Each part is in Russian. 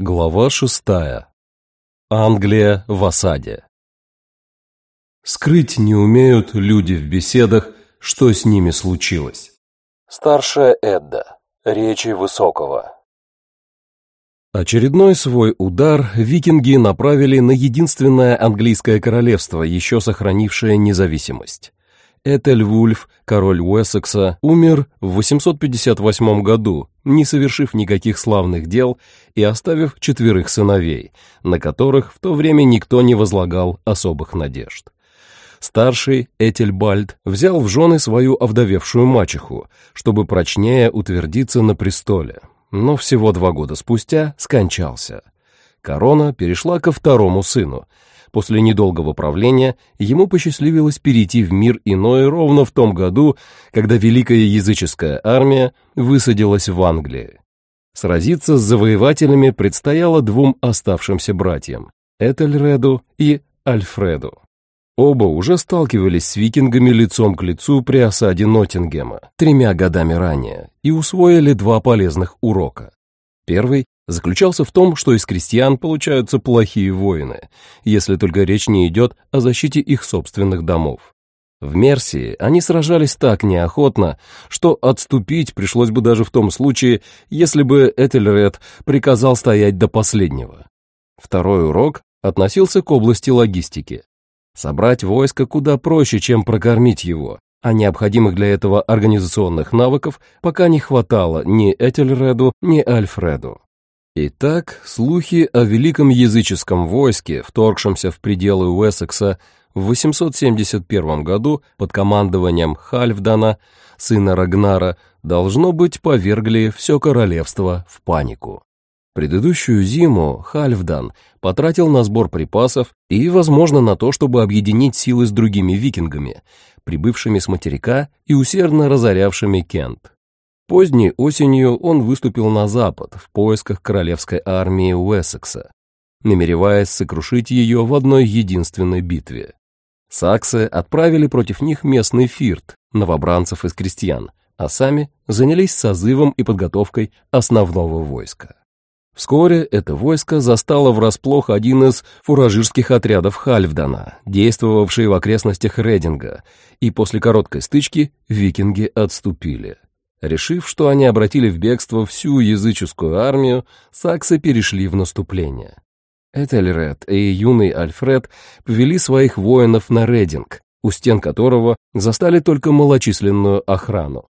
Глава шестая. Англия в осаде. Скрыть не умеют люди в беседах, что с ними случилось. Старшая Эдда. Речи Высокого. Очередной свой удар викинги направили на единственное английское королевство, еще сохранившее независимость. Этельвульф, король Уэссекса, умер в 858 году, не совершив никаких славных дел и оставив четверых сыновей, на которых в то время никто не возлагал особых надежд. Старший, Этельбальд, взял в жены свою овдовевшую мачеху, чтобы прочнее утвердиться на престоле, но всего два года спустя скончался. Корона перешла ко второму сыну – После недолгого правления ему посчастливилось перейти в мир иной ровно в том году, когда Великая языческая армия высадилась в Англии. Сразиться с завоевателями предстояло двум оставшимся братьям – Этельреду и Альфреду. Оба уже сталкивались с викингами лицом к лицу при осаде Ноттингема тремя годами ранее и усвоили два полезных урока. Первый заключался в том, что из крестьян получаются плохие воины, если только речь не идет о защите их собственных домов. В Мерсии они сражались так неохотно, что отступить пришлось бы даже в том случае, если бы Этельред приказал стоять до последнего. Второй урок относился к области логистики. Собрать войско куда проще, чем прокормить его, а необходимых для этого организационных навыков пока не хватало ни Этельреду, ни Альфреду. Итак, слухи о великом языческом войске, вторгшемся в пределы Уэссекса в 871 году под командованием Хальфдана, сына Рагнара, должно быть, повергли все королевство в панику. Предыдущую зиму Хальфдан потратил на сбор припасов и, возможно, на то, чтобы объединить силы с другими викингами, прибывшими с материка и усердно разорявшими Кент. Поздней осенью он выступил на запад в поисках королевской армии Уэссекса, намереваясь сокрушить ее в одной единственной битве. Саксы отправили против них местный фирт, новобранцев из крестьян, а сами занялись созывом и подготовкой основного войска. Вскоре это войско застало врасплох один из фуражирских отрядов Хальфдана, действовавший в окрестностях Рединга, и после короткой стычки викинги отступили. Решив, что они обратили в бегство всю языческую армию, саксы перешли в наступление. Этельред и юный Альфред повели своих воинов на Рединг, у стен которого застали только малочисленную охрану.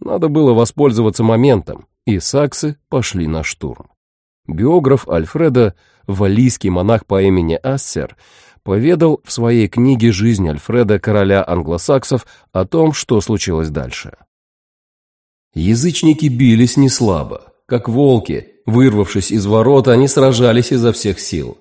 Надо было воспользоваться моментом, и саксы пошли на штурм. Биограф Альфреда, валийский монах по имени Ассер, поведал в своей книге «Жизнь Альфреда, короля англосаксов» о том, что случилось дальше. Язычники бились неслабо. Как волки, вырвавшись из ворот, они сражались изо всех сил.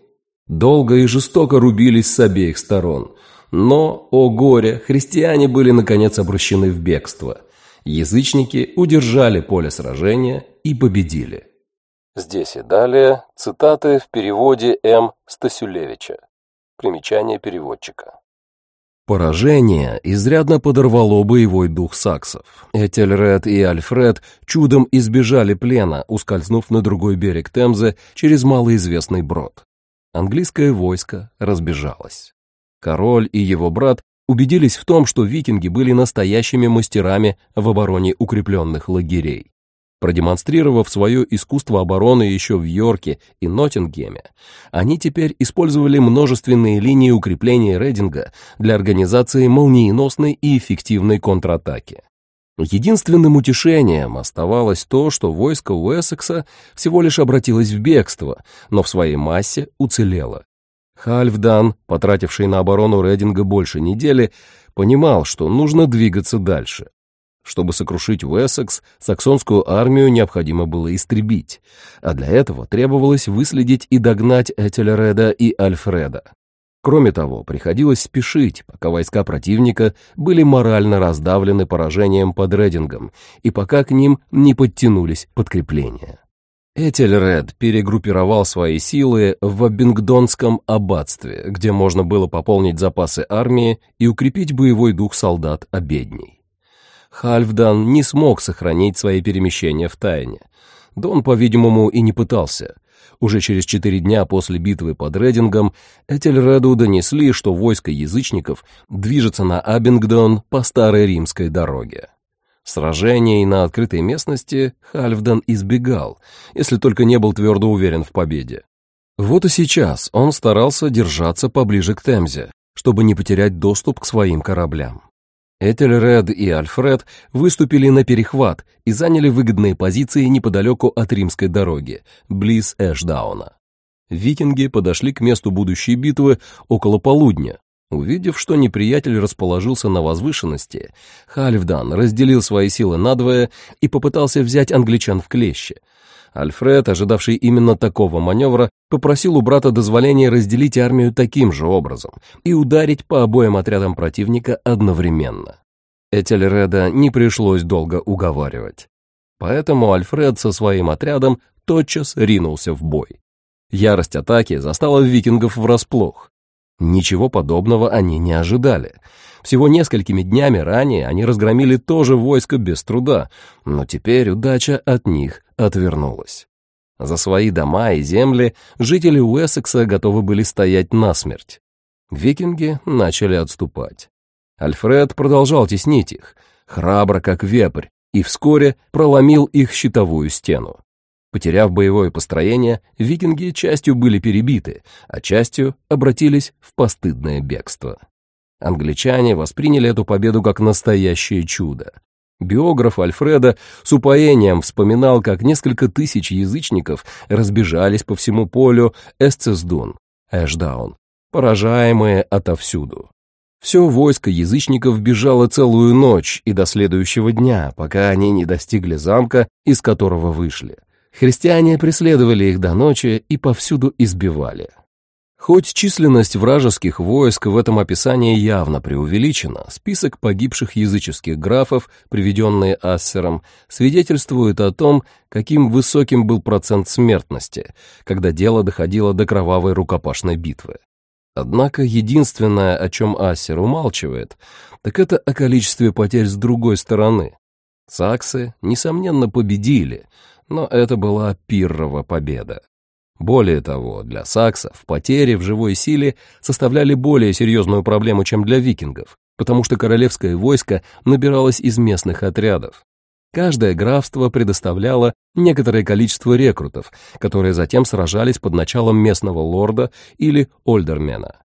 Долго и жестоко рубились с обеих сторон. Но, о горе, христиане были наконец обращены в бегство. Язычники удержали поле сражения и победили. Здесь и далее цитаты в переводе М. Стасюлевича. Примечание переводчика. Поражение изрядно подорвало боевой дух саксов. Этельред и Альфред чудом избежали плена, ускользнув на другой берег Темзы через малоизвестный брод. Английское войско разбежалось. Король и его брат убедились в том, что викинги были настоящими мастерами в обороне укрепленных лагерей. Продемонстрировав свое искусство обороны еще в Йорке и Ноттингеме, они теперь использовали множественные линии укрепления Рейдинга для организации молниеносной и эффективной контратаки. Единственным утешением оставалось то, что войско Уэссекса всего лишь обратилось в бегство, но в своей массе уцелело. Хальфдан, потративший на оборону Рейдинга больше недели, понимал, что нужно двигаться дальше. Чтобы сокрушить Уэссекс, саксонскую армию необходимо было истребить, а для этого требовалось выследить и догнать Этельреда и Альфреда. Кроме того, приходилось спешить, пока войска противника были морально раздавлены поражением под Редингом и пока к ним не подтянулись подкрепления. Этельред перегруппировал свои силы в Абингдонском аббатстве, где можно было пополнить запасы армии и укрепить боевой дух солдат обедней. Хальфдан не смог сохранить свои перемещения в тайне. Да он, по-видимому, и не пытался. Уже через четыре дня после битвы под Редингом Этельреду донесли, что войско язычников движется на Абингдон по старой римской дороге. Сражений на открытой местности Хальфдан избегал, если только не был твердо уверен в победе. Вот и сейчас он старался держаться поближе к Темзе, чтобы не потерять доступ к своим кораблям. Этельред и Альфред выступили на перехват и заняли выгодные позиции неподалеку от римской дороги, близ Эшдауна. Викинги подошли к месту будущей битвы около полудня. Увидев, что неприятель расположился на возвышенности, Хальфдан разделил свои силы надвое и попытался взять англичан в клещи — Альфред, ожидавший именно такого маневра, попросил у брата дозволения разделить армию таким же образом и ударить по обоим отрядам противника одновременно. Этельреда не пришлось долго уговаривать. Поэтому Альфред со своим отрядом тотчас ринулся в бой. Ярость атаки застала викингов врасплох. Ничего подобного они не ожидали. Всего несколькими днями ранее они разгромили тоже войско без труда, но теперь удача от них отвернулась. За свои дома и земли жители Уэссекса готовы были стоять насмерть. Викинги начали отступать. Альфред продолжал теснить их, храбро как вепрь, и вскоре проломил их щитовую стену. Потеряв боевое построение, викинги частью были перебиты, а частью обратились в постыдное бегство. Англичане восприняли эту победу как настоящее чудо. Биограф Альфреда с упоением вспоминал, как несколько тысяч язычников разбежались по всему полю Эсцесдун, Эшдаун, поражаемые отовсюду. Все войско язычников бежало целую ночь и до следующего дня, пока они не достигли замка, из которого вышли. Христиане преследовали их до ночи и повсюду избивали. Хоть численность вражеских войск в этом описании явно преувеличена, список погибших языческих графов, приведенные Ассером, свидетельствует о том, каким высоким был процент смертности, когда дело доходило до кровавой рукопашной битвы. Однако единственное, о чем Ассер умалчивает, так это о количестве потерь с другой стороны. Саксы, несомненно, победили, но это была пиррова победа. Более того, для саксов потери в живой силе составляли более серьезную проблему, чем для викингов, потому что королевское войско набиралось из местных отрядов. Каждое графство предоставляло некоторое количество рекрутов, которые затем сражались под началом местного лорда или ольдермена.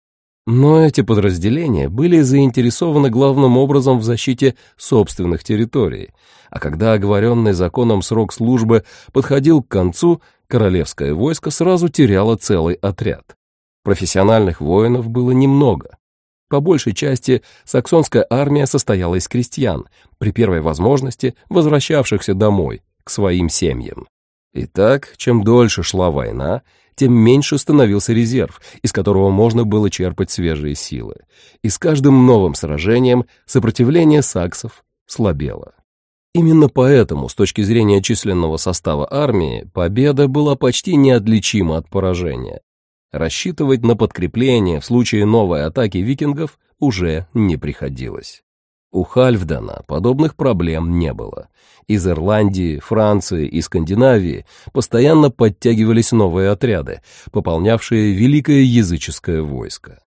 Но эти подразделения были заинтересованы главным образом в защите собственных территорий, а когда оговоренный законом срок службы подходил к концу, королевское войско сразу теряло целый отряд. Профессиональных воинов было немного. По большей части саксонская армия состояла из крестьян, при первой возможности возвращавшихся домой, к своим семьям. Итак, чем дольше шла война, тем меньше становился резерв, из которого можно было черпать свежие силы. И с каждым новым сражением сопротивление саксов слабело. Именно поэтому, с точки зрения численного состава армии, победа была почти неотличима от поражения. Рассчитывать на подкрепление в случае новой атаки викингов уже не приходилось. У Хальфдена подобных проблем не было. Из Ирландии, Франции и Скандинавии постоянно подтягивались новые отряды, пополнявшие великое языческое войско.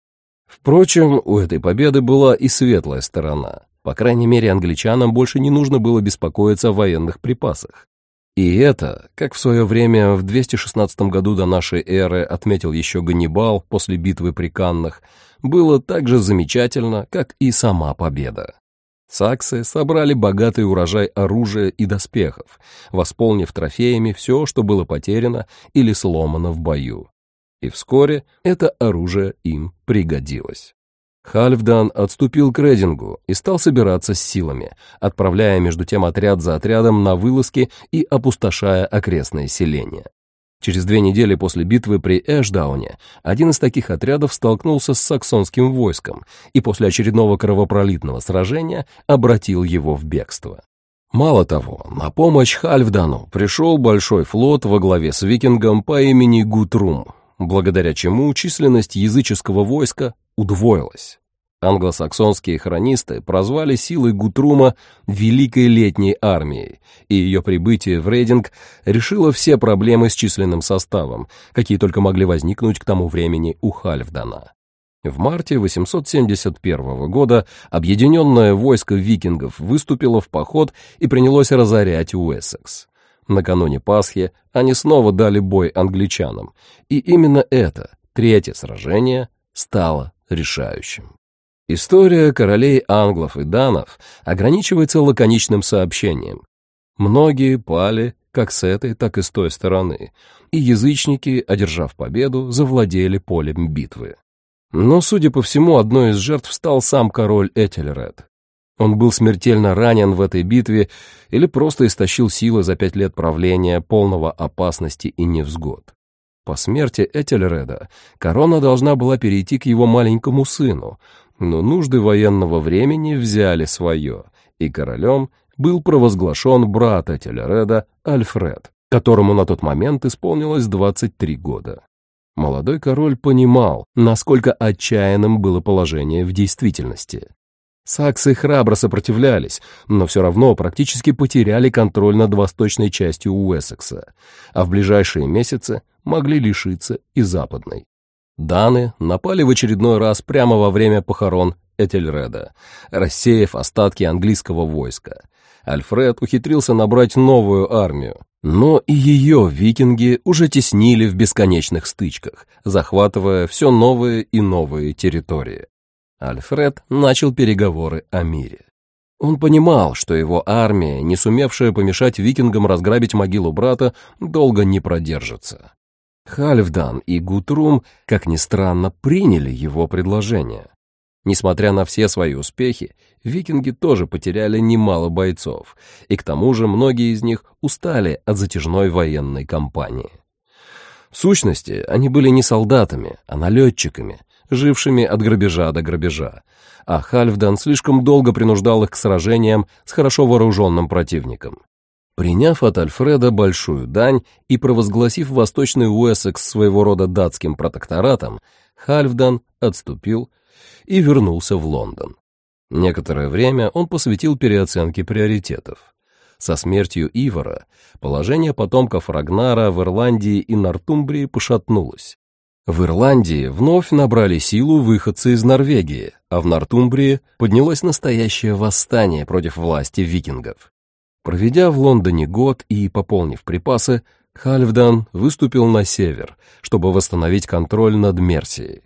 Впрочем, у этой победы была и светлая сторона. По крайней мере, англичанам больше не нужно было беспокоиться о военных припасах. И это, как в свое время в 216 году до нашей эры отметил еще Ганнибал после битвы при Каннах, было так же замечательно, как и сама победа. Саксы собрали богатый урожай оружия и доспехов, восполнив трофеями все, что было потеряно или сломано в бою. И вскоре это оружие им пригодилось. Хальфдан отступил к Редингу и стал собираться с силами, отправляя между тем отряд за отрядом на вылазки и опустошая окрестные селения. Через две недели после битвы при Эшдауне один из таких отрядов столкнулся с саксонским войском и после очередного кровопролитного сражения обратил его в бегство. Мало того, на помощь Хальфдану пришел большой флот во главе с викингом по имени Гутрум, благодаря чему численность языческого войска удвоилась. англосаксонские хронисты прозвали силы Гутрума «Великой летней армией», и ее прибытие в Рейдинг решило все проблемы с численным составом, какие только могли возникнуть к тому времени у Хальфдана. В марте 871 года объединенное войско викингов выступило в поход и принялось разорять Уэссекс. Накануне Пасхи они снова дали бой англичанам, и именно это, третье сражение, стало решающим. История королей англов и данов ограничивается лаконичным сообщением. Многие пали как с этой, так и с той стороны, и язычники, одержав победу, завладели полем битвы. Но, судя по всему, одной из жертв стал сам король Этельред. Он был смертельно ранен в этой битве или просто истощил силы за пять лет правления, полного опасности и невзгод. По смерти Этельреда корона должна была перейти к его маленькому сыну, но нужды военного времени взяли свое, и королем был провозглашен брат Этельреда Альфред, которому на тот момент исполнилось 23 года. Молодой король понимал, насколько отчаянным было положение в действительности. Саксы храбро сопротивлялись, но все равно практически потеряли контроль над восточной частью Уэссекса, а в ближайшие месяцы могли лишиться и западной. Даны напали в очередной раз прямо во время похорон Этельреда, рассеяв остатки английского войска. Альфред ухитрился набрать новую армию, но и ее викинги уже теснили в бесконечных стычках, захватывая все новые и новые территории. Альфред начал переговоры о мире. Он понимал, что его армия, не сумевшая помешать викингам разграбить могилу брата, долго не продержится. Хальфдан и Гутрум, как ни странно, приняли его предложение. Несмотря на все свои успехи, викинги тоже потеряли немало бойцов, и к тому же многие из них устали от затяжной военной кампании. В сущности, они были не солдатами, а налетчиками, жившими от грабежа до грабежа, а Хальфдан слишком долго принуждал их к сражениям с хорошо вооруженным противником. Приняв от Альфреда большую дань и провозгласив Восточный Уэссекс своего рода датским протекторатом, Хальфдан отступил и вернулся в Лондон. Некоторое время он посвятил переоценке приоритетов. Со смертью Ивара положение потомков Рагнара в Ирландии и Нортумбрии пошатнулось. В Ирландии вновь набрали силу выходцы из Норвегии, а в Нортумбрии поднялось настоящее восстание против власти викингов. Проведя в Лондоне год и пополнив припасы, Хальфдан выступил на север, чтобы восстановить контроль над Мерсией.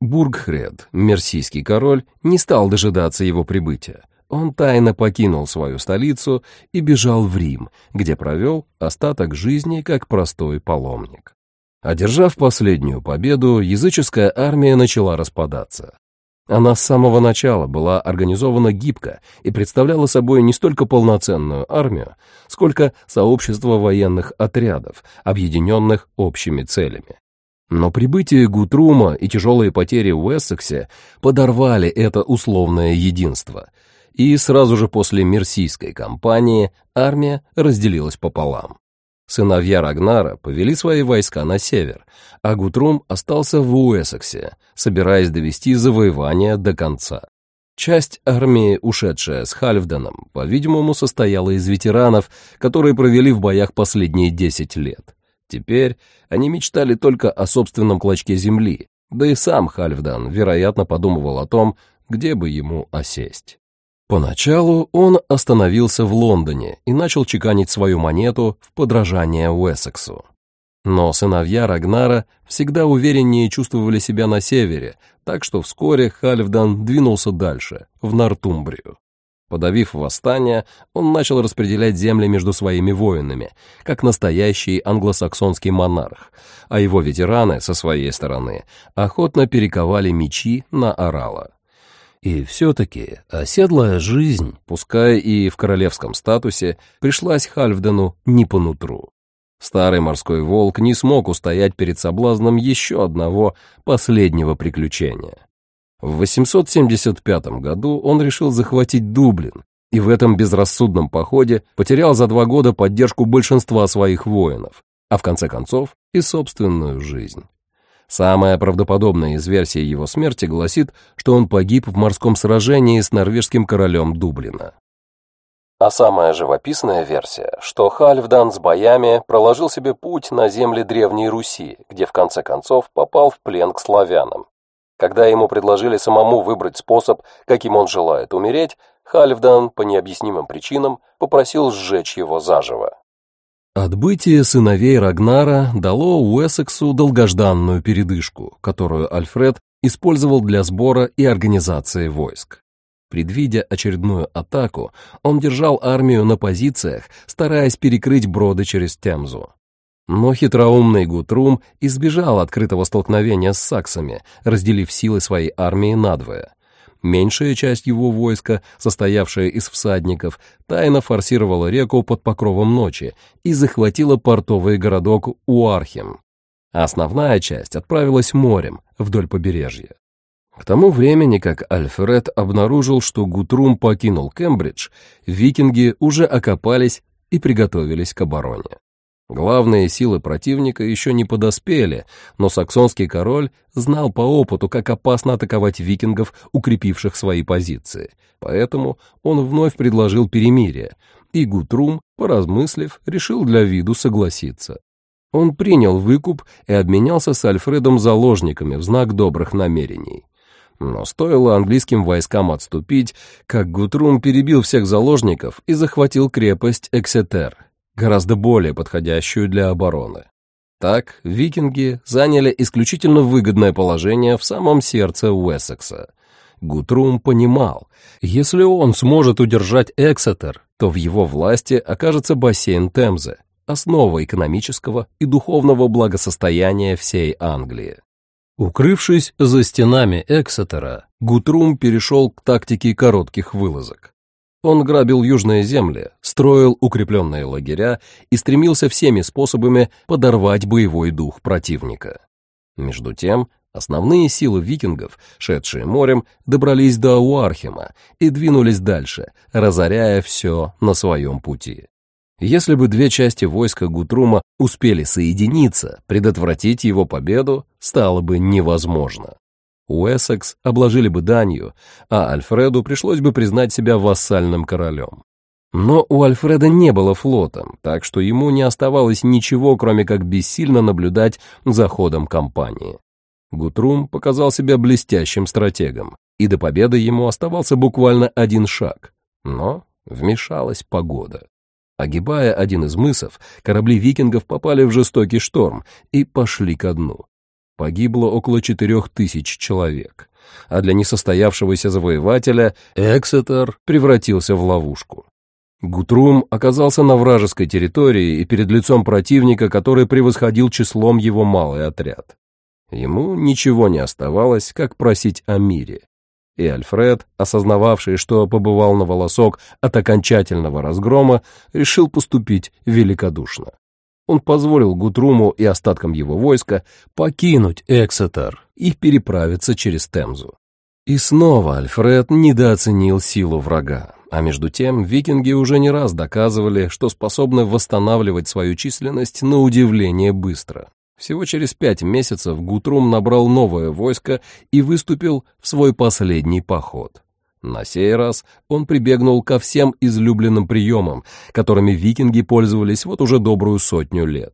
Бургхред, мерсийский король, не стал дожидаться его прибытия. Он тайно покинул свою столицу и бежал в Рим, где провел остаток жизни как простой паломник. Одержав последнюю победу, языческая армия начала распадаться. Она с самого начала была организована гибко и представляла собой не столько полноценную армию, сколько сообщество военных отрядов, объединенных общими целями. Но прибытие Гутрума и тяжелые потери в Уэссексе подорвали это условное единство, и сразу же после Мерсийской кампании армия разделилась пополам. Сыновья Рагнара повели свои войска на север, а Гутрум остался в Уэссексе, собираясь довести завоевание до конца. Часть армии, ушедшая с Хальфданом, по-видимому, состояла из ветеранов, которые провели в боях последние десять лет. Теперь они мечтали только о собственном клочке земли, да и сам Хальфдан, вероятно, подумывал о том, где бы ему осесть. Поначалу он остановился в Лондоне и начал чеканить свою монету в подражание Уэссексу. Но сыновья Рагнара всегда увереннее чувствовали себя на севере, так что вскоре Хальфдан двинулся дальше, в Нортумбрию. Подавив восстание, он начал распределять земли между своими воинами, как настоящий англосаксонский монарх, а его ветераны, со своей стороны, охотно перековали мечи на орала. И все-таки оседлая жизнь, пускай и в королевском статусе, пришлась Хальфдену не по нутру. Старый морской волк не смог устоять перед соблазном еще одного последнего приключения. В 875 году он решил захватить Дублин, и в этом безрассудном походе потерял за два года поддержку большинства своих воинов, а в конце концов и собственную жизнь. Самая правдоподобная из версий его смерти гласит, что он погиб в морском сражении с норвежским королем Дублина. А самая живописная версия, что Хальфдан с боями проложил себе путь на земли Древней Руси, где в конце концов попал в плен к славянам. Когда ему предложили самому выбрать способ, каким он желает умереть, Хальфдан по необъяснимым причинам попросил сжечь его заживо. Отбытие сыновей Рагнара дало Уэссексу долгожданную передышку, которую Альфред использовал для сбора и организации войск. Предвидя очередную атаку, он держал армию на позициях, стараясь перекрыть броды через Темзу. Но хитроумный Гутрум избежал открытого столкновения с саксами, разделив силы своей армии надвое. Меньшая часть его войска, состоявшая из всадников, тайно форсировала реку под покровом ночи и захватила портовый городок Уархем. основная часть отправилась морем вдоль побережья. К тому времени, как Альфред обнаружил, что Гутрум покинул Кембридж, викинги уже окопались и приготовились к обороне. Главные силы противника еще не подоспели, но саксонский король знал по опыту, как опасно атаковать викингов, укрепивших свои позиции. Поэтому он вновь предложил перемирие, и Гутрум, поразмыслив, решил для виду согласиться. Он принял выкуп и обменялся с Альфредом заложниками в знак добрых намерений. Но стоило английским войскам отступить, как Гутрум перебил всех заложников и захватил крепость Эксетер, гораздо более подходящую для обороны. Так, викинги заняли исключительно выгодное положение в самом сердце Уэссекса. Гутрум понимал, если он сможет удержать Эксетер, то в его власти окажется бассейн Темзы, основа экономического и духовного благосостояния всей Англии. Укрывшись за стенами Эксетера, Гутрум перешел к тактике коротких вылазок. Он грабил южные земли, строил укрепленные лагеря и стремился всеми способами подорвать боевой дух противника. Между тем, основные силы викингов, шедшие морем, добрались до Уархема и двинулись дальше, разоряя все на своем пути. Если бы две части войска Гутрума успели соединиться, предотвратить его победу стало бы невозможно. Уэссекс обложили бы данью, а Альфреду пришлось бы признать себя вассальным королем. Но у Альфреда не было флота, так что ему не оставалось ничего, кроме как бессильно наблюдать за ходом кампании. Гутрум показал себя блестящим стратегом, и до победы ему оставался буквально один шаг. Но вмешалась погода. Огибая один из мысов, корабли викингов попали в жестокий шторм и пошли ко дну. Погибло около четырех тысяч человек, а для несостоявшегося завоевателя Эксетер превратился в ловушку. Гутрум оказался на вражеской территории и перед лицом противника, который превосходил числом его малый отряд. Ему ничего не оставалось, как просить о мире. И Альфред, осознававший, что побывал на волосок от окончательного разгрома, решил поступить великодушно он позволил Гутруму и остаткам его войска покинуть Эксетер и переправиться через Темзу. И снова Альфред недооценил силу врага, а между тем викинги уже не раз доказывали, что способны восстанавливать свою численность на удивление быстро. Всего через пять месяцев Гутрум набрал новое войско и выступил в свой последний поход. На сей раз он прибегнул ко всем излюбленным приемам, которыми викинги пользовались вот уже добрую сотню лет.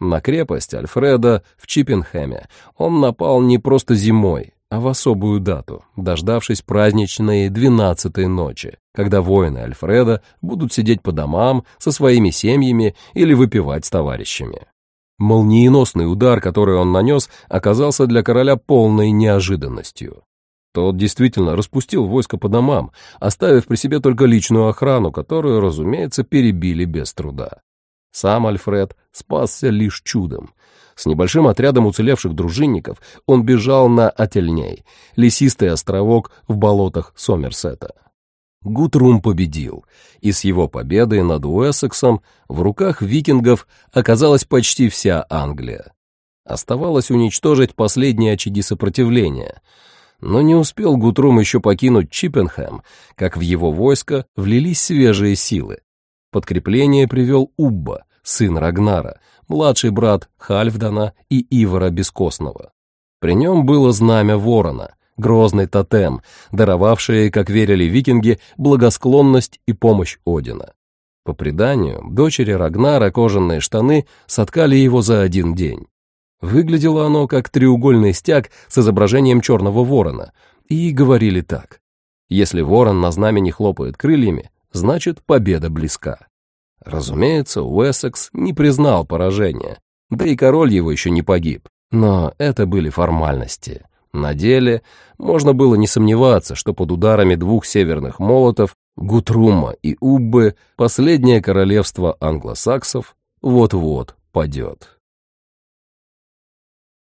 На крепость Альфреда в Чиппенхэме он напал не просто зимой, а в особую дату, дождавшись праздничной двенадцатой ночи, когда воины Альфреда будут сидеть по домам со своими семьями или выпивать с товарищами. Молниеносный удар, который он нанес, оказался для короля полной неожиданностью. Тот действительно распустил войско по домам, оставив при себе только личную охрану, которую, разумеется, перебили без труда. Сам Альфред спасся лишь чудом. С небольшим отрядом уцелевших дружинников он бежал на Ательней, лесистый островок в болотах Сомерсета. Гутрум победил, и с его победой над Уэссексом в руках викингов оказалась почти вся Англия. Оставалось уничтожить последние очаги сопротивления — но не успел Гутрум еще покинуть Чиппенхэм, как в его войско влились свежие силы. Подкрепление привел Убба, сын Рагнара, младший брат Хальфдана и Ивара Бескостного. При нем было знамя ворона, грозный тотем, даровавший, как верили викинги, благосклонность и помощь Одина. По преданию, дочери Рагнара кожаные штаны соткали его за один день. Выглядело оно как треугольный стяг с изображением черного ворона, и говорили так. Если ворон на знамени хлопает крыльями, значит победа близка. Разумеется, Уэссекс не признал поражения, да и король его еще не погиб. Но это были формальности. На деле можно было не сомневаться, что под ударами двух северных молотов Гутрума и Уббы последнее королевство англосаксов вот-вот падет.